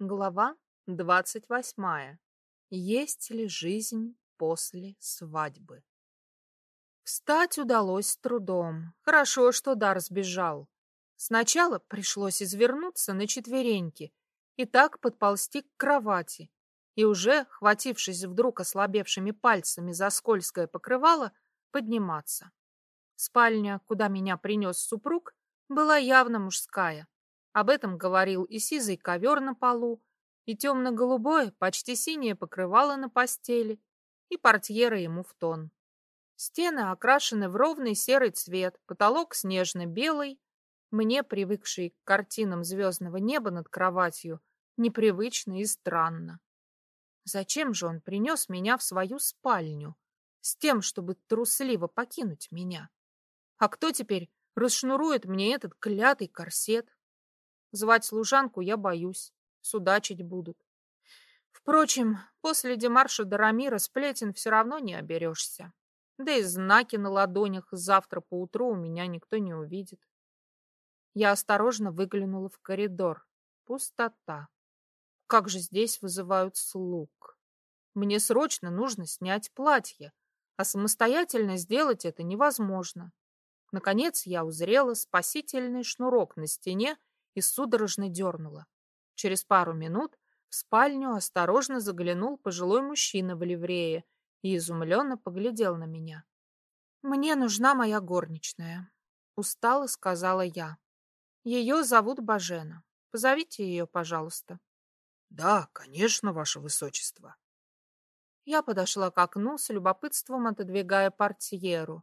Глава двадцать восьмая. Есть ли жизнь после свадьбы? Встать удалось с трудом. Хорошо, что Дар сбежал. Сначала пришлось извернуться на четвереньки и так подползти к кровати. И уже, хватившись вдруг ослабевшими пальцами за скользкое покрывало, подниматься. Спальня, куда меня принес супруг, была явно мужская. Об этом говорил и сизый ковер на полу, и темно-голубое, почти синее покрывало на постели, и портьера ему в тон. Стены окрашены в ровный серый цвет, потолок снежно-белый. Мне, привыкший к картинам звездного неба над кроватью, непривычно и странно. Зачем же он принес меня в свою спальню? С тем, чтобы трусливо покинуть меня? А кто теперь расшнурует мне этот клятый корсет? Звать служанку я боюсь. Судачить будут. Впрочем, после демарша Дарамира сплетен все равно не оберешься. Да и знаки на ладонях завтра поутру у меня никто не увидит. Я осторожно выглянула в коридор. Пустота. Как же здесь вызывают слуг? Мне срочно нужно снять платье, а самостоятельно сделать это невозможно. Наконец я узрела спасительный шнурок на стене и судорожно дернула. Через пару минут в спальню осторожно заглянул пожилой мужчина в ливрее и изумленно поглядел на меня. «Мне нужна моя горничная», — устало сказала я. «Ее зовут Бажена. Позовите ее, пожалуйста». «Да, конечно, ваше высочество». Я подошла к окну с любопытством, отодвигая портьеру.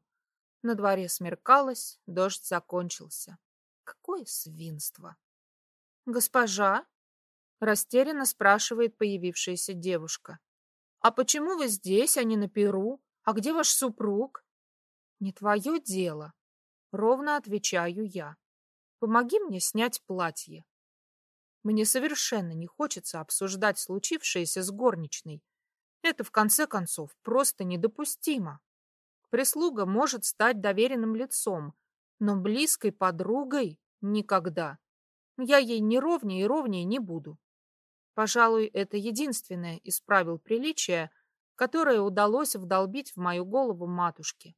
На дворе смеркалось, дождь закончился. Какое свинство! «Госпожа?» — растерянно спрашивает появившаяся девушка. «А почему вы здесь, а не на Перу? А где ваш супруг?» «Не твое дело», — ровно отвечаю я. «Помоги мне снять платье». Мне совершенно не хочется обсуждать случившееся с горничной. Это, в конце концов, просто недопустимо. Прислуга может стать доверенным лицом, но близкой подругой никогда. Я ей ни ровнее и ровнее не буду. Пожалуй, это единственное из правил приличия, которое удалось вдолбить в мою голову матушке.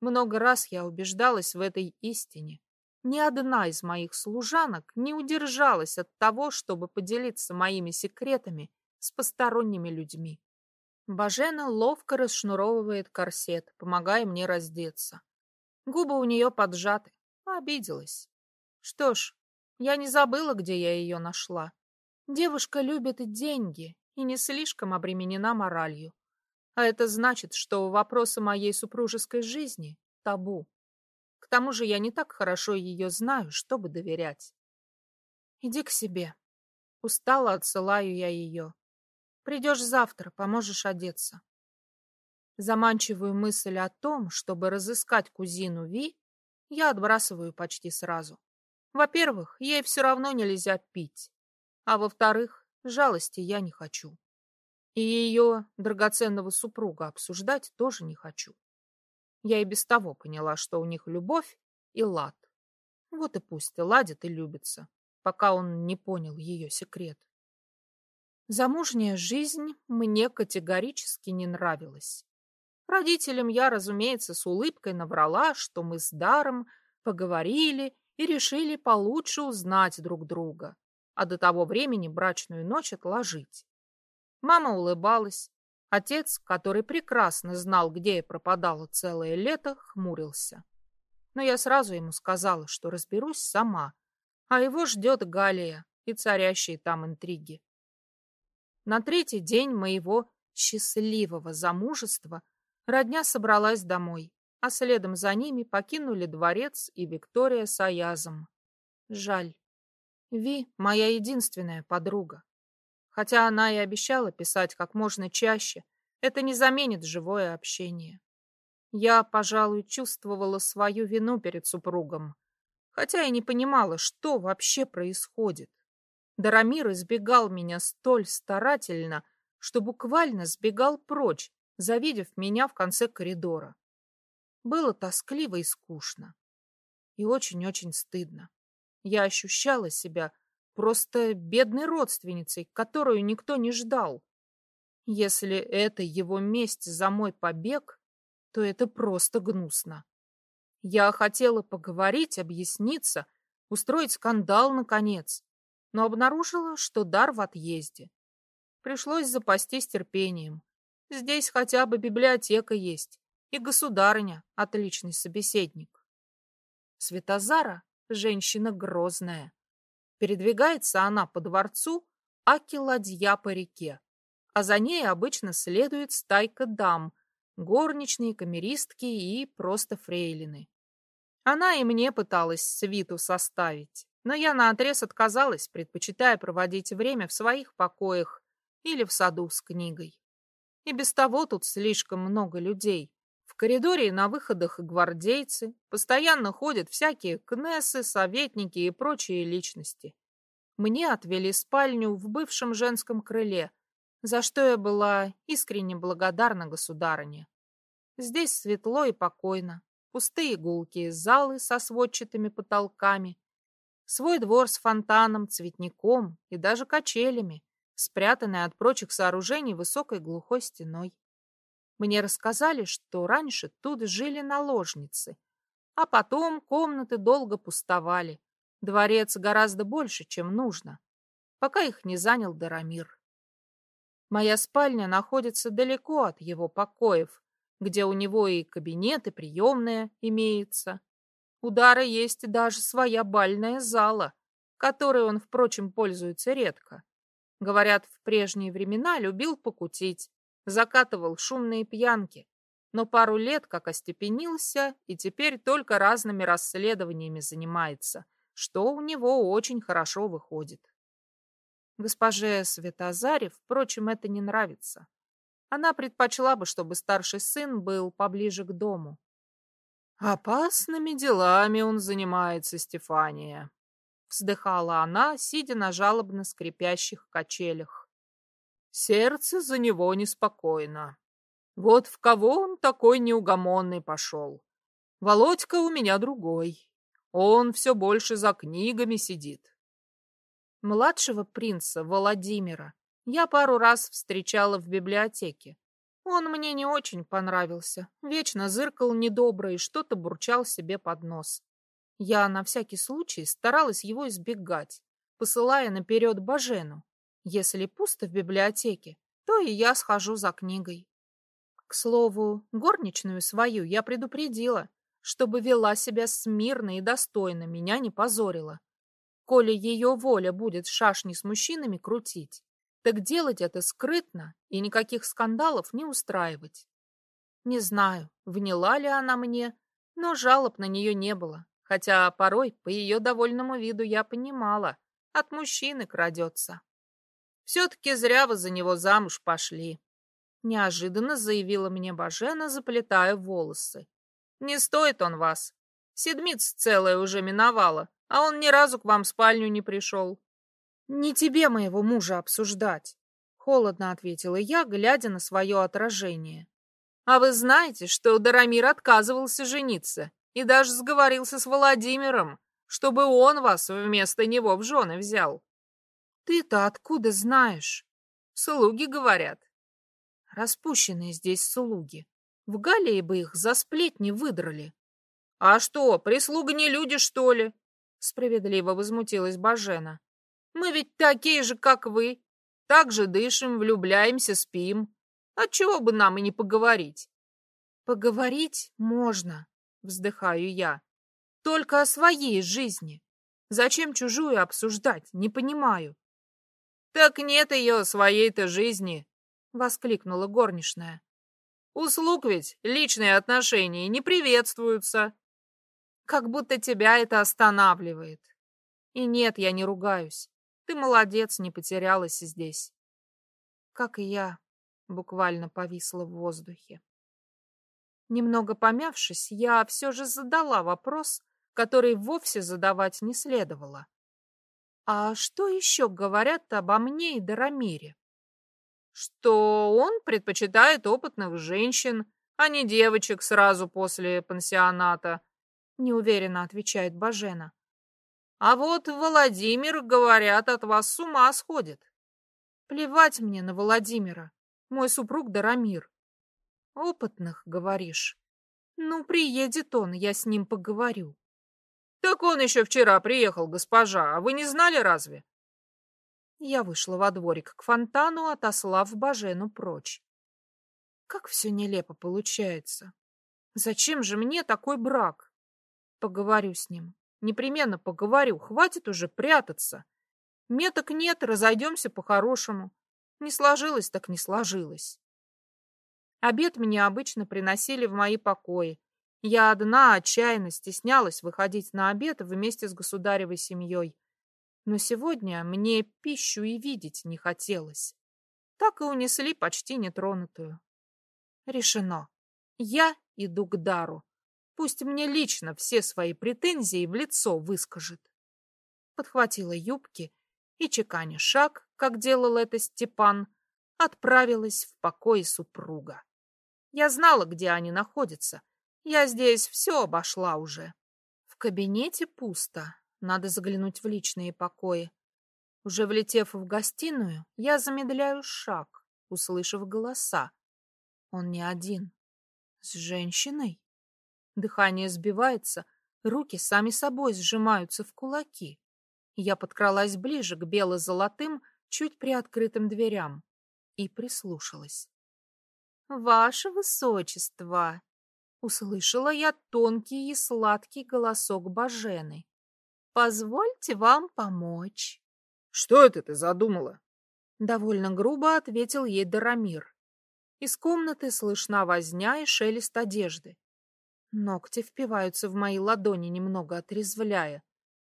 Много раз я убеждалась в этой истине. Ни одна из моих служанок не удержалась от того, чтобы поделиться моими секретами с посторонними людьми. Бажена ловко расшнуровывает корсет, помогая мне раздеться. Губы у нее поджаты. Обиделась. Что ж, я не забыла, где я ее нашла. Девушка любит деньги и не слишком обременена моралью. А это значит, что вопросы моей супружеской жизни — табу. К тому же я не так хорошо ее знаю, чтобы доверять. Иди к себе. Устала, отсылаю я ее. Придешь завтра, поможешь одеться. Заманчивую мысль о том, чтобы разыскать кузину Ви, я отбрасываю почти сразу. Во-первых, ей все равно нельзя пить. А во-вторых, жалости я не хочу. И ее драгоценного супруга обсуждать тоже не хочу. Я и без того поняла, что у них любовь и лад. Вот и пусть ладит и любится, пока он не понял ее секрет. Замужняя жизнь мне категорически не нравилась. Родителям я, разумеется, с улыбкой наврала, что мы с Даром поговорили и решили получше узнать друг друга, а до того времени брачную ночь отложить. Мама улыбалась. Отец, который прекрасно знал, где я пропадала целое лето, хмурился. Но я сразу ему сказала, что разберусь сама, а его ждет Галия и царящие там интриги. На третий день моего счастливого замужества родня собралась домой а следом за ними покинули дворец и Виктория с Аязом. Жаль. Ви — моя единственная подруга. Хотя она и обещала писать как можно чаще, это не заменит живое общение. Я, пожалуй, чувствовала свою вину перед супругом, хотя и не понимала, что вообще происходит. Дарамир избегал меня столь старательно, что буквально сбегал прочь, завидев меня в конце коридора. Было тоскливо и скучно. И очень-очень стыдно. Я ощущала себя просто бедной родственницей, которую никто не ждал. Если это его месть за мой побег, то это просто гнусно. Я хотела поговорить, объясниться, устроить скандал, наконец, но обнаружила, что дар в отъезде. Пришлось запастись терпением. Здесь хотя бы библиотека есть, и государыня — отличный собеседник. Светозара — женщина грозная. Передвигается она по дворцу, аки ладья по реке, а за ней обычно следует стайка дам, горничные, камеристки и просто фрейлины. Она и мне пыталась свиту составить, но я наотрез отказалась, предпочитая проводить время в своих покоях или в саду с книгой. И без того тут слишком много людей. В коридоре и на выходах гвардейцы, постоянно ходят всякие кнессы, советники и прочие личности. Мне отвели спальню в бывшем женском крыле, за что я была искренне благодарна государыне. Здесь светло и покойно, пустые гулкие залы со сводчатыми потолками, свой двор с фонтаном, цветником и даже качелями, спрятанный от прочих сооружений высокой глухой стеной. Мне рассказали, что раньше тут жили наложницы, а потом комнаты долго пустовали. Дворец гораздо больше, чем нужно, пока их не занял Дарамир. Моя спальня находится далеко от его покоев, где у него и кабинет, и приемная имеется. У Дара есть даже своя бальная зала, которой он, впрочем, пользуется редко. Говорят, в прежние времена любил покутить, закатывал шумные пьянки, но пару лет как остепенился и теперь только разными расследованиями занимается, что у него очень хорошо выходит. Госпоже Светозаре, впрочем, это не нравится. Она предпочла бы, чтобы старший сын был поближе к дому. «Опасными делами он занимается, Стефания», — вздыхала она, сидя на жалобно скрипящих качелях. «Сердце за него неспокойно. Вот в кого он такой неугомонный пошел. Володька у меня другой. Он все больше за книгами сидит». Младшего принца Владимира я пару раз встречала в библиотеке. Он мне не очень понравился. Вечно зыркал недобро и что-то бурчал себе под нос. Я на всякий случай старалась его избегать, посылая наперед Бажену. Если пусто в библиотеке, то и я схожу за книгой. К слову, горничную свою я предупредила, чтобы вела себя смирно и достойно, меня не позорила. Коли ее воля будет шашни с мужчинами крутить, так делать это скрытно и никаких скандалов не устраивать. Не знаю, вняла ли она мне, но жалоб на нее не было, хотя порой по ее довольному виду я понимала, от мужчины крадется. Все-таки зря вы за него замуж пошли. Неожиданно заявила мне Бажена, заплетая волосы. Не стоит он вас. Седмиц целая уже миновала, а он ни разу к вам в спальню не пришел. «Не тебе моего мужа обсуждать», — холодно ответила я, глядя на свое отражение. «А вы знаете, что Дарамир отказывался жениться и даже сговорился с Владимиром, чтобы он вас вместо него в жены взял?» «Ты-то откуда знаешь?» «Слуги говорят». «Распущенные здесь слуги. В Галлии бы их за сплетни выдрали». «А что, прислуга не люди, что ли?» Справедливо возмутилась Бажена. Мы ведь такие же, как вы. Так же дышим, влюбляемся, спим. Отчего бы нам и не поговорить? Поговорить можно, вздыхаю я. Только о своей жизни. Зачем чужую обсуждать, не понимаю. Так нет ее своей-то жизни, воскликнула горничная. Услуг ведь личные отношения не приветствуются. Как будто тебя это останавливает. И нет, я не ругаюсь. Ты молодец, не потерялась здесь. Как и я, буквально повисла в воздухе. Немного помявшись, я все же задала вопрос, который вовсе задавать не следовало. А что еще говорят обо мне и Дарамире? Что он предпочитает опытных женщин, а не девочек сразу после пансионата, неуверенно отвечает Бажена. А вот Владимир, говорят, от вас с ума сходит. Плевать мне на Владимира. Мой супруг Дарамир. Опытных, говоришь. Ну, приедет он, я с ним поговорю. Так он еще вчера приехал, госпожа, а вы не знали разве? Я вышла во дворик к фонтану, отослав Бажену прочь. Как все нелепо получается. Зачем же мне такой брак? Поговорю с ним. Непременно поговорю. Хватит уже прятаться. Меток нет, разойдемся по-хорошему. Не сложилось, так не сложилось. Обед мне обычно приносили в мои покои. Я одна отчаянно стеснялась выходить на обед вместе с государевой семьей. Но сегодня мне пищу и видеть не хотелось. Так и унесли почти нетронутую. Решено. Я иду к Дару. Пусть мне лично все свои претензии в лицо выскажет. Подхватила юбки и, чеканя шаг, как делал это Степан, отправилась в покой супруга. Я знала, где они находятся. Я здесь все обошла уже. В кабинете пусто. Надо заглянуть в личные покои. Уже влетев в гостиную, я замедляю шаг, услышав голоса. Он не один. С женщиной. Дыхание сбивается, руки сами собой сжимаются в кулаки. Я подкралась ближе к бело-золотым, чуть приоткрытым дверям и прислушалась. «Ваше высочество!» — услышала я тонкий и сладкий голосок Бажены. «Позвольте вам помочь». «Что это ты задумала?» Довольно грубо ответил ей Дарамир. Из комнаты слышна возня и шелест одежды. Ногти впиваются в мои ладони, немного отрезвляя.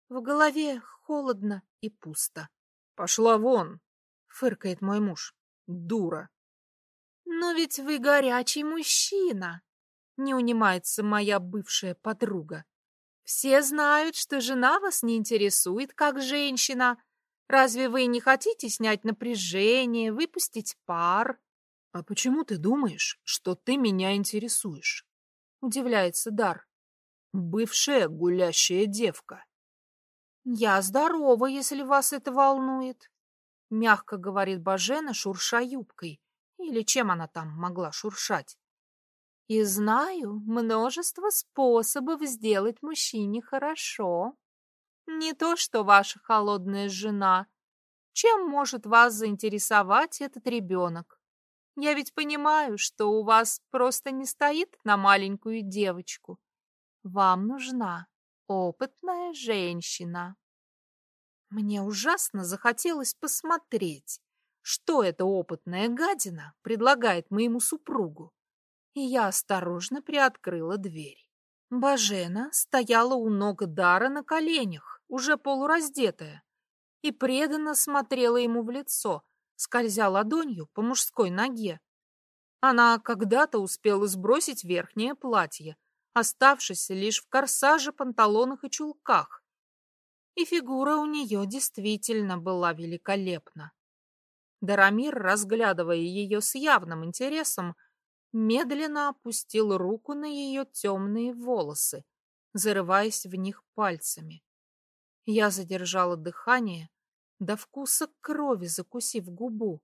В голове холодно и пусто. «Пошла вон!» — фыркает мой муж. «Дура!» «Но ведь вы горячий мужчина!» — не унимается моя бывшая подруга. «Все знают, что жена вас не интересует как женщина. Разве вы не хотите снять напряжение, выпустить пар?» «А почему ты думаешь, что ты меня интересуешь?» — удивляется Дар. «Бывшая гулящая девка». «Я здорова, если вас это волнует», — мягко говорит Бажена, шурша юбкой. Или чем она там могла шуршать. «И знаю множество способов сделать мужчине хорошо. Не то, что ваша холодная жена. Чем может вас заинтересовать этот ребенок? Я ведь понимаю, что у вас просто не стоит на маленькую девочку. Вам нужна опытная женщина. Мне ужасно захотелось посмотреть, что эта опытная гадина предлагает моему супругу. И я осторожно приоткрыла дверь. Бажена стояла у ног Дара на коленях, уже полураздетая, и преданно смотрела ему в лицо, скользя ладонью по мужской ноге. Она когда-то успела сбросить верхнее платье, оставшись лишь в корсаже, панталонах и чулках. И фигура у нее действительно была великолепна. Дарамир, разглядывая ее с явным интересом, медленно опустил руку на ее темные волосы, зарываясь в них пальцами. Я задержала дыхание, до вкуса крови закусив губу.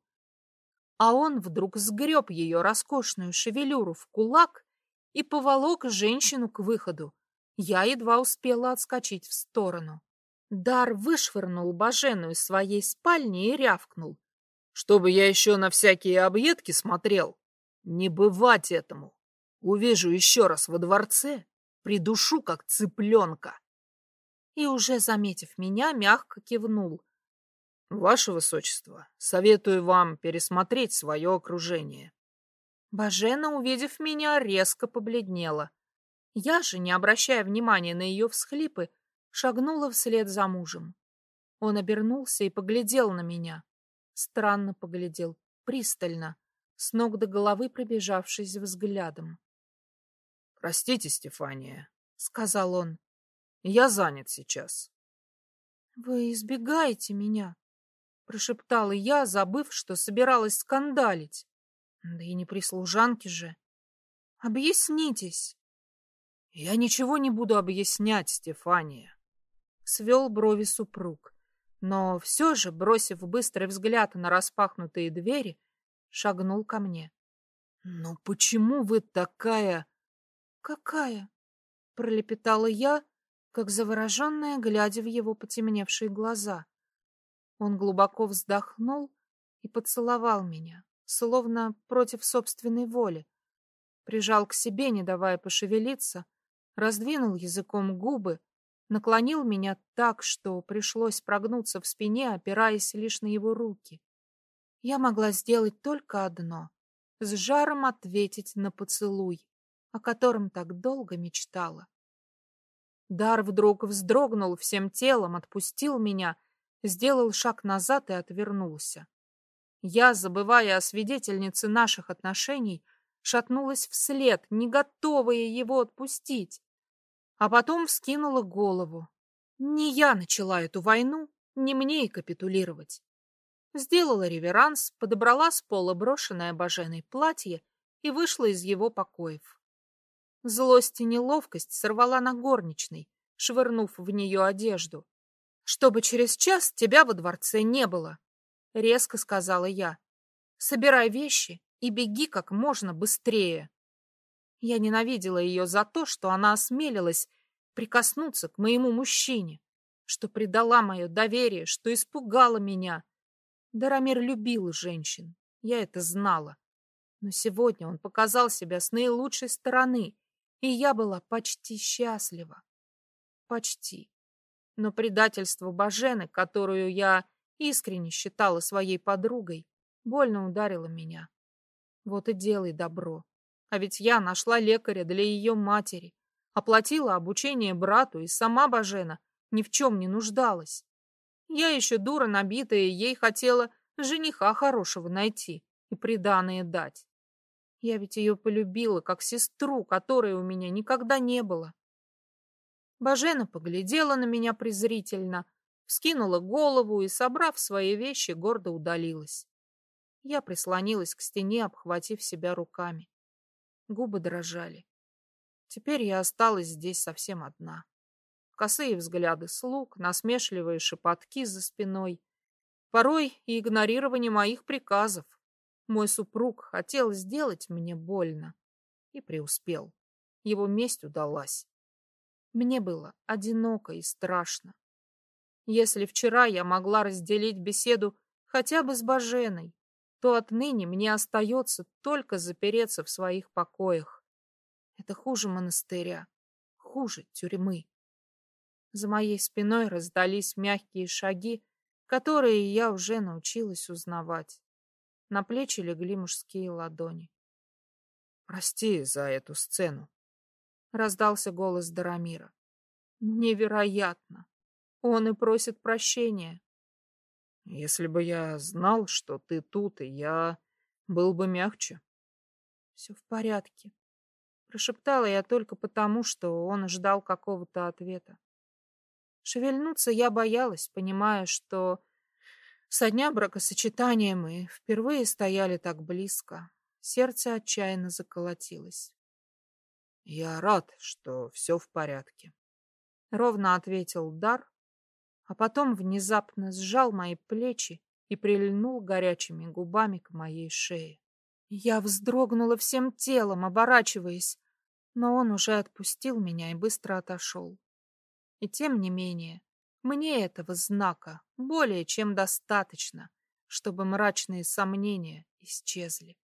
А он вдруг сгреб ее роскошную шевелюру в кулак и поволок женщину к выходу. Я едва успела отскочить в сторону. Дар вышвырнул Бажену из своей спальни и рявкнул. «Чтобы я еще на всякие объедки смотрел? Не бывать этому! Увижу еще раз во дворце, придушу, как цыпленка!» И уже заметив меня, мягко кивнул, Ваше Высочество, советую вам пересмотреть свое окружение. Бажена, увидев меня, резко побледнела. Я же, не обращая внимания на ее всхлипы, шагнула вслед за мужем. Он обернулся и поглядел на меня. Странно поглядел, пристально, с ног до головы пробежавшись взглядом. — Простите, Стефания, — сказал он. — Я занят сейчас. — Вы избегаете меня, прошептала я, забыв, что собиралась скандалить. Да и не при служанке же. Объяснитесь. Я ничего не буду объяснять, Стефания. свел брови супруг, но все же, бросив быстрый взгляд на распахнутые двери, шагнул ко мне. «Ну почему вы такая...» «Какая?» — пролепетала я, как завороженная, глядя в его потемневшие глаза. Он глубоко вздохнул и поцеловал меня, словно против собственной воли. Прижал к себе, не давая пошевелиться, раздвинул языком губы, наклонил меня так, что пришлось прогнуться в спине, опираясь лишь на его руки. Я могла сделать только одно — с жаром ответить на поцелуй, о котором так долго мечтала. Дар вдруг вздрогнул всем телом, отпустил меня, сделал шаг назад и отвернулся. Я, забывая о свидетельнице наших отношений, шатнулась вслед, не готовая его отпустить. А потом вскинула голову. Не я начала эту войну, не мне и капитулировать. Сделала реверанс, подобрала с пола брошенное Баженой платье и вышла из его покоев. Злость и неловкость сорвала на горничной, швырнув в нее одежду. «Чтобы через час тебя во дворце не было», — резко сказала я. «Собирай вещи и беги как можно быстрее». Я ненавидела ее за то, что она осмелилась прикоснуться к моему мужчине, что предала мое доверие, что испугала меня. Дарамир любил женщин, я это знала. Но сегодня он показал себя с наилучшей стороны, и я была почти счастлива. Почти. Но предательство Бажены, которую я искренне считала своей подругой, больно ударило меня. Вот и делай добро. А ведь я нашла лекаря для ее матери, оплатила обучение брату, и сама Бажена ни в чем не нуждалась. Я еще дура набитая, ей хотела жениха хорошего найти и приданое дать. Я ведь ее полюбила, как сестру, которой у меня никогда не было. Бажена поглядела на меня презрительно, вскинула голову и, собрав свои вещи, гордо удалилась. Я прислонилась к стене, обхватив себя руками. Губы дрожали. Теперь я осталась здесь совсем одна. Косые взгляды слуг, насмешливые шепотки за спиной, порой и игнорирование моих приказов. Мой супруг хотел сделать мне больно и преуспел. Его месть удалась. Мне было одиноко и страшно. Если вчера я могла разделить беседу хотя бы с Баженой, то отныне мне остается только запереться в своих покоях. Это хуже монастыря, хуже тюрьмы. За моей спиной раздались мягкие шаги, которые я уже научилась узнавать. На плечи легли мужские ладони. «Прости за эту сцену», — раздался голос Дарамира. «Невероятно! Он и просит прощения. Если бы я знал, что ты тут, и я был бы мягче. Все в порядке. Прошептала я только потому, что он ждал какого-то ответа. Шевельнуться я боялась, понимая, что со дня бракосочетания мы впервые стояли так близко. Сердце отчаянно заколотилось. Я рад, что все в порядке. Ровно ответил Дар, а потом внезапно сжал мои плечи и прильнул горячими губами к моей шее. Я вздрогнула всем телом, оборачиваясь, но он уже отпустил меня и быстро отошел. И тем не менее, мне этого знака более чем достаточно, чтобы мрачные сомнения исчезли.